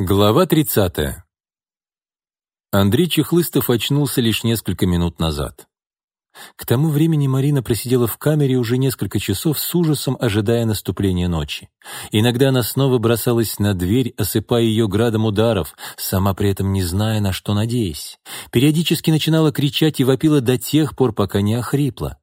Глава 30. Андрей Чехлыстов очнулся лишь несколько минут назад. К тому времени Марина просидела в камере уже несколько часов с ужасом, ожидая наступления ночи. Иногда она снова бросалась на дверь, осыпая ее градом ударов, сама при этом не зная, на что надеясь. Периодически начинала кричать и вопила до тех пор, пока не охрипла.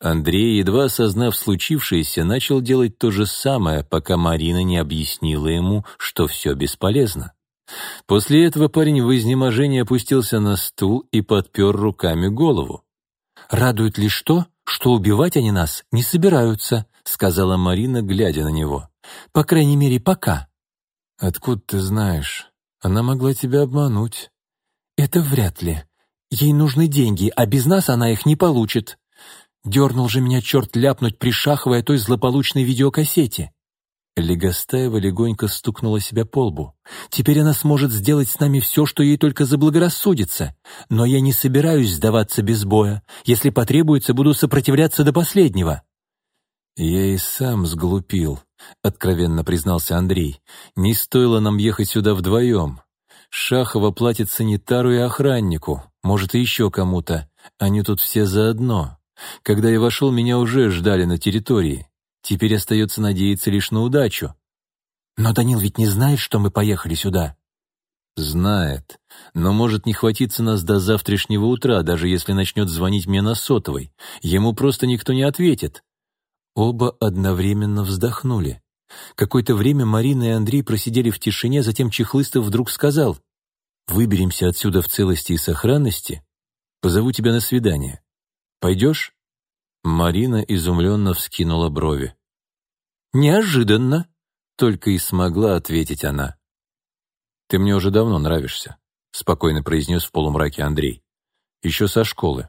Андрей, едва осознав случившееся, начал делать то же самое, пока Марина не объяснила ему, что все бесполезно. После этого парень в изнеможении опустился на стул и подпер руками голову. «Радует лишь то, что убивать они нас не собираются», сказала Марина, глядя на него. «По крайней мере, пока». «Откуда ты знаешь? Она могла тебя обмануть». «Это вряд ли. Ей нужны деньги, а без нас она их не получит». Дернул же меня черт ляпнуть, пришахивая той злополучной видеокассете. Легостаева легонько стукнула себя по лбу. «Теперь она сможет сделать с нами все, что ей только заблагорассудится. Но я не собираюсь сдаваться без боя. Если потребуется, буду сопротивляться до последнего». «Я и сам сглупил», — откровенно признался Андрей. «Не стоило нам ехать сюда вдвоем. Шахова платит санитару и охраннику, может, и еще кому-то. Они тут все заодно. Когда я вошел, меня уже ждали на территории. Теперь остается надеяться лишь на удачу. Но Данил ведь не знает, что мы поехали сюда. Знает, но может не хватиться нас до завтрашнего утра, даже если начнет звонить мне на сотовой. Ему просто никто не ответит. Оба одновременно вздохнули. Какое-то время Марина и Андрей просидели в тишине, затем Чехлыстов вдруг сказал, «Выберемся отсюда в целости и сохранности, позову тебя на свидание. Пойдешь?» Марина изумленно вскинула брови. «Неожиданно!» — только и смогла ответить она. «Ты мне уже давно нравишься», — спокойно произнес в полумраке Андрей. «Еще со школы.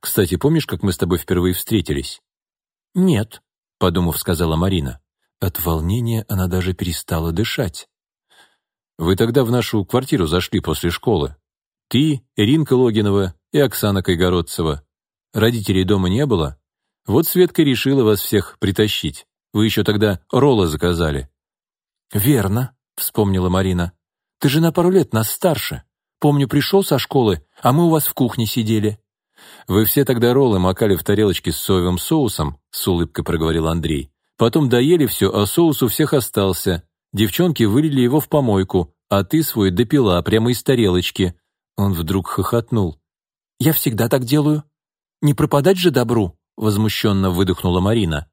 Кстати, помнишь, как мы с тобой впервые встретились?» «Нет», — подумав, сказала Марина. От волнения она даже перестала дышать. «Вы тогда в нашу квартиру зашли после школы. Ты, Иринка Логинова и Оксана Кайгородцева. Родителей дома не было. Вот Светка решила вас всех притащить. Вы еще тогда роллы заказали». «Верно», — вспомнила Марина. «Ты же на пару лет нас старше. Помню, пришел со школы, а мы у вас в кухне сидели». «Вы все тогда роллы макали в тарелочке с соевым соусом», — с улыбкой проговорил Андрей. «Потом доели все, а соус у всех остался. Девчонки вылили его в помойку, а ты свой допила прямо из тарелочки». Он вдруг хохотнул. «Я всегда так делаю», не пропадать же добру!» — возмущенно выдохнула Марина.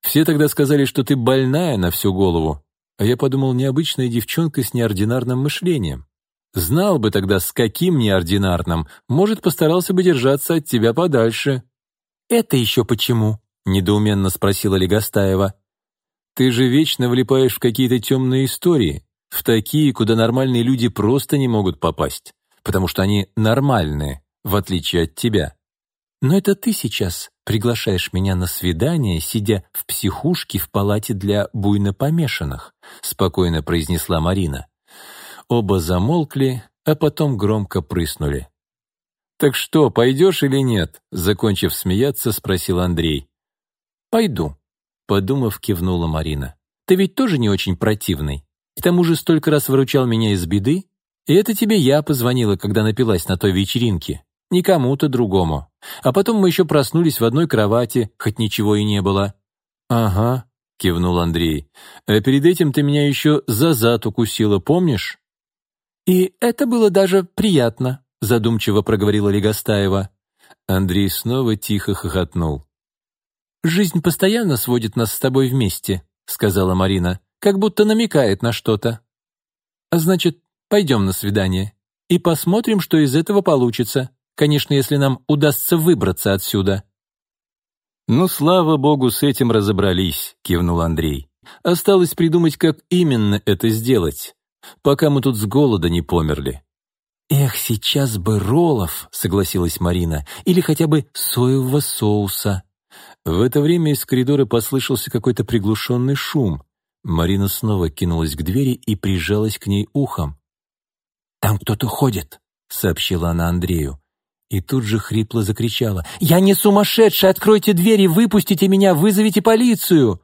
«Все тогда сказали, что ты больная на всю голову, а я подумал, необычная девчонка с неординарным мышлением. Знал бы тогда, с каким неординарным, может, постарался бы держаться от тебя подальше». «Это еще почему?» — недоуменно спросила Легостаева. «Ты же вечно влипаешь в какие-то темные истории, в такие, куда нормальные люди просто не могут попасть, потому что они нормальные, в отличие от тебя. Но это ты сейчас приглашаешь меня на свидание, сидя в психушке в палате для буйно помешанных», — спокойно произнесла Марина. Оба замолкли, а потом громко прыснули. «Так что, пойдешь или нет?» — закончив смеяться, спросил Андрей. «Пойду», — подумав, кивнула Марина. «Ты ведь тоже не очень противный. К тому же столько раз выручал меня из беды. И это тебе я позвонила, когда напилась на той вечеринке не кому-то другому. А потом мы еще проснулись в одной кровати, хоть ничего и не было». «Ага», — кивнул Андрей. «А перед этим ты меня еще за зад укусила, помнишь?» «И это было даже приятно», — задумчиво проговорила Легостаева. Андрей снова тихо хохотнул. «Жизнь постоянно сводит нас с тобой вместе», — сказала Марина, как будто намекает на что-то. «А значит, пойдем на свидание и посмотрим, что из этого получится. Конечно, если нам удастся выбраться отсюда». «Ну, слава богу, с этим разобрались», — кивнул Андрей. «Осталось придумать, как именно это сделать, пока мы тут с голода не померли». «Эх, сейчас бы роллов», — согласилась Марина, «или хотя бы соевого соуса». В это время из коридора послышался какой-то приглушенный шум. Марина снова кинулась к двери и прижалась к ней ухом. «Там кто-то ходит», — сообщила она Андрею и тут же хрипло закричала. «Я не сумасшедшая! Откройте двери, выпустите меня, вызовите полицию!»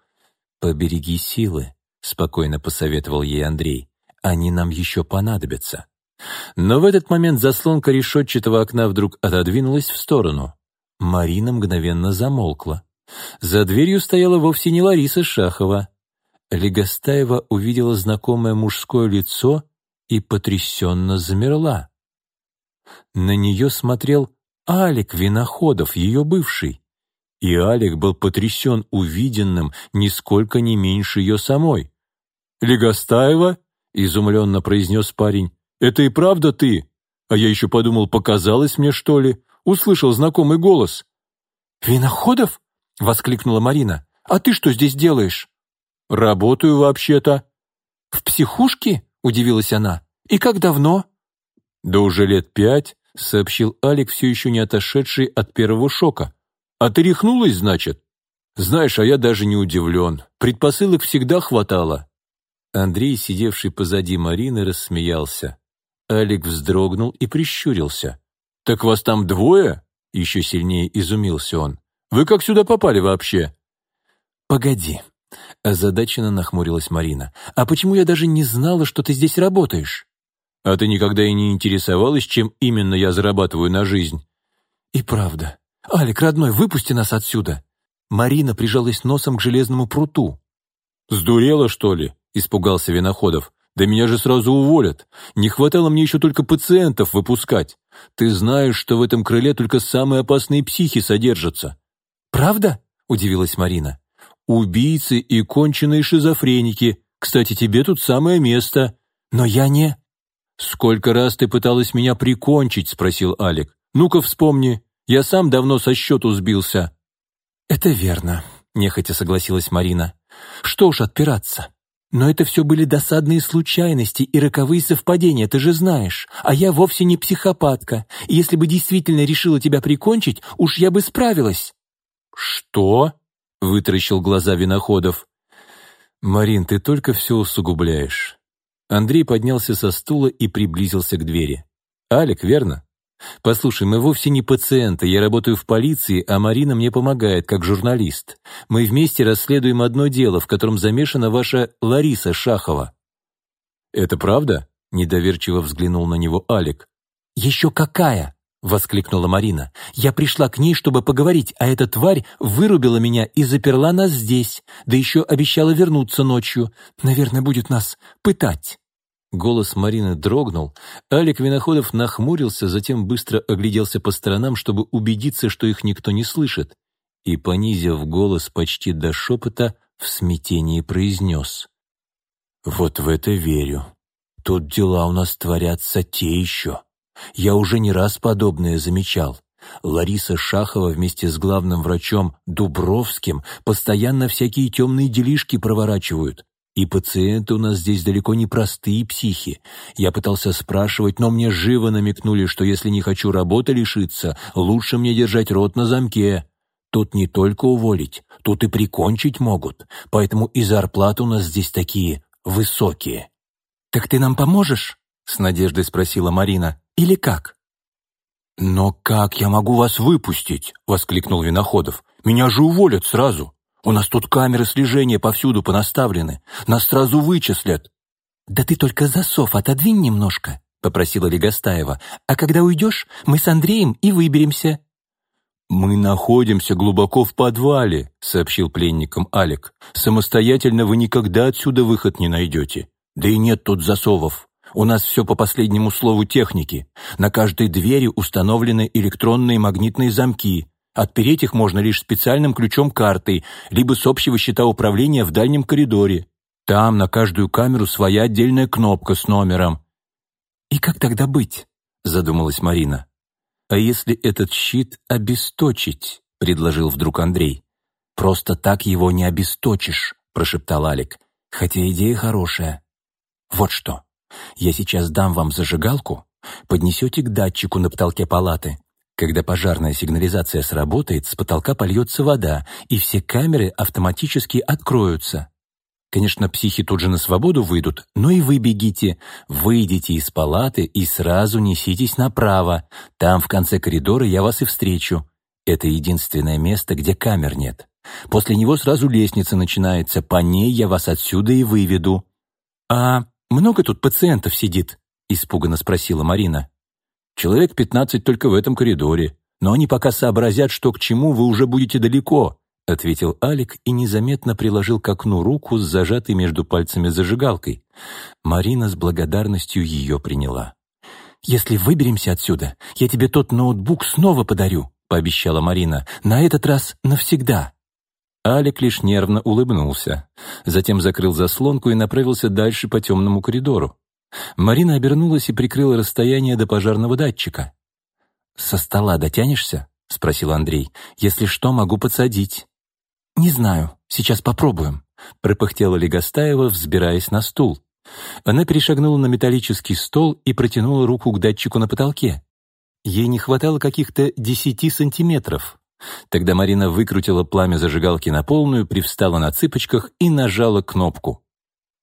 «Побереги силы», — спокойно посоветовал ей Андрей. Они нам еще понадобятся. Но в этот момент заслонка решетчатого окна вдруг отодвинулась в сторону. Марина мгновенно замолкла. За дверью стояла вовсе не Лариса Шахова. Легостаева увидела знакомое мужское лицо и потрясенно замерла. На нее смотрел Алик Виноходов, ее бывший. И Алик был потрясен увиденным нисколько не меньше ее самой. «Легостаева?» — изумленно произнес парень. «Это и правда ты? А я еще подумал, показалось мне, что ли? Услышал знакомый голос». «Виноходов?» — воскликнула Марина. «А ты что здесь делаешь?» «Работаю вообще-то». «В психушке?» — удивилась она. «И как давно?» «Да уже лет пять», — сообщил Алик, все еще не отошедший от первого шока. «А ты рехнулась, значит?» «Знаешь, а я даже не удивлен. Предпосылок всегда хватало». Андрей, сидевший позади Марины, рассмеялся. Алик вздрогнул и прищурился. «Так вас там двое?» — еще сильнее изумился он. «Вы как сюда попали вообще?» «Погоди», — озадаченно нахмурилась Марина. «А почему я даже не знала, что ты здесь работаешь?» «А ты никогда и не интересовалась, чем именно я зарабатываю на жизнь?» «И правда. Алик, родной, выпусти нас отсюда!» Марина прижалась носом к железному пруту. «Сдурела, что ли?» — испугался Виноходов. «Да меня же сразу уволят. Не хватало мне еще только пациентов выпускать. Ты знаешь, что в этом крыле только самые опасные психи содержатся». «Правда?» — удивилась Марина. «Убийцы и конченые шизофреники. Кстати, тебе тут самое место. Но я не...» «Сколько раз ты пыталась меня прикончить?» — спросил Алик. «Ну-ка вспомни. Я сам давно со счету сбился». «Это верно», — нехотя согласилась Марина. «Что уж отпираться. Но это все были досадные случайности и роковые совпадения, ты же знаешь. А я вовсе не психопатка. И если бы действительно решила тебя прикончить, уж я бы справилась». «Что?» — вытаращил глаза Виноходов. «Марин, ты только все усугубляешь». Андрей поднялся со стула и приблизился к двери. «Алик, верно? «Послушай, мы вовсе не пациенты, я работаю в полиции, а Марина мне помогает, как журналист. Мы вместе расследуем одно дело, в котором замешана ваша Лариса Шахова». «Это правда?» — недоверчиво взглянул на него Алик. «Еще какая!» — воскликнула Марина. «Я пришла к ней, чтобы поговорить, а эта тварь вырубила меня и заперла нас здесь, да еще обещала вернуться ночью. Наверное, будет нас пытать». Голос Марины дрогнул. Алик Виноходов нахмурился, затем быстро огляделся по сторонам, чтобы убедиться, что их никто не слышит, и, понизив голос почти до шепота, в смятении произнес. «Вот в это верю. Тут дела у нас творятся те еще. Я уже не раз подобное замечал. Лариса Шахова вместе с главным врачом Дубровским постоянно всякие темные делишки проворачивают. И пациенты у нас здесь далеко не простые психи. Я пытался спрашивать, но мне живо намекнули, что если не хочу работы лишиться, лучше мне держать рот на замке. Тут не только уволить, тут и прикончить могут, поэтому и зарплаты у нас здесь такие высокие. «Так ты нам поможешь?» — с надеждой спросила Марина. «Или как?» «Но как я могу вас выпустить?» — воскликнул Виноходов. «Меня же уволят сразу!» У нас тут камеры слежения повсюду понаставлены. Нас сразу вычислят». «Да ты только засов отодвинь немножко», — попросила Легостаева. «А когда уйдешь, мы с Андреем и выберемся». «Мы находимся глубоко в подвале», — сообщил пленникам Алик. «Самостоятельно вы никогда отсюда выход не найдете. Да и нет тут засовов. У нас все по последнему слову техники. На каждой двери установлены электронные магнитные замки. Отпереть их можно лишь специальным ключом-картой, либо с общего счета управления в дальнем коридоре. Там на каждую камеру своя отдельная кнопка с номером. «И как тогда быть?» — задумалась Марина. «А если этот щит обесточить?» — предложил вдруг Андрей. «Просто так его не обесточишь», — прошептал Алик. «Хотя идея хорошая. Вот что, я сейчас дам вам зажигалку, поднесете к датчику на потолке палаты, когда пожарная сигнализация сработает, с потолка польется вода, и все камеры автоматически откроются. Конечно, психи тут же на свободу выйдут, но и вы бегите. Выйдите из палаты и сразу неситесь направо. Там, в конце коридора, я вас и встречу. Это единственное место, где камер нет. После него сразу лестница начинается, по ней я вас отсюда и выведу. А «Много тут пациентов сидит?» — испуганно спросила Марина. «Человек пятнадцать только в этом коридоре, но они пока сообразят, что к чему, вы уже будете далеко», — ответил Алик и незаметно приложил к окну руку с зажатой между пальцами зажигалкой. Марина с благодарностью ее приняла. «Если выберемся отсюда, я тебе тот ноутбук снова подарю», — пообещала Марина. «На этот раз навсегда». Алик лишь нервно улыбнулся. Затем закрыл заслонку и направился дальше по темному коридору. Марина обернулась и прикрыла расстояние до пожарного датчика. «Со стола дотянешься?» — спросил Андрей. «Если что, могу подсадить». «Не знаю, сейчас попробуем», — пропыхтела Легостаева, взбираясь на стул. Она перешагнула на металлический стол и протянула руку к датчику на потолке. Ей не хватало каких-то десяти сантиметров. Тогда Марина выкрутила пламя зажигалки на полную, привстала на цыпочках и нажала кнопку.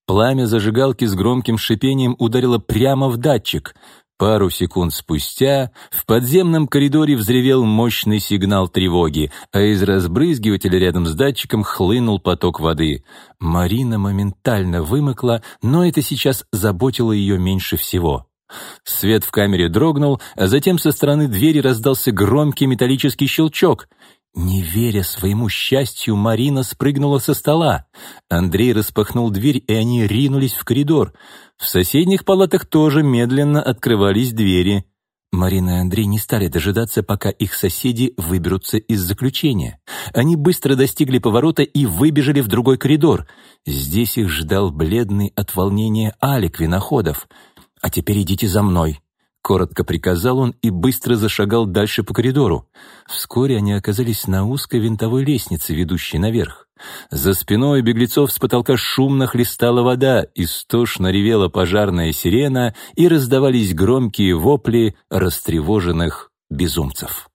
Пламя зажигалки с громким шипением ударило прямо в датчик. Пару секунд спустя в подземном коридоре взревел мощный сигнал тревоги, а из разбрызгивателя рядом с датчиком хлынул поток воды. Марина моментально вымокла, но это сейчас заботило ее меньше всего. Свет в камере дрогнул, а затем со стороны двери раздался громкий металлический щелчок. Не веря своему счастью, Марина спрыгнула со стола. Андрей распахнул дверь, и они ринулись в коридор. В соседних палатах тоже медленно открывались двери. Марина и Андрей не стали дожидаться, пока их соседи выберутся из заключения. Они быстро достигли поворота и выбежали в другой коридор. Здесь их ждал бледный от волнения Алик Виноходов. «А теперь идите за мной», — коротко приказал он и быстро зашагал дальше по коридору. Вскоре они оказались на узкой винтовой лестнице, ведущей наверх. За спиной беглецов с потолка шумно хлестала вода, истошно ревела пожарная сирена и раздавались громкие вопли растревоженных безумцев.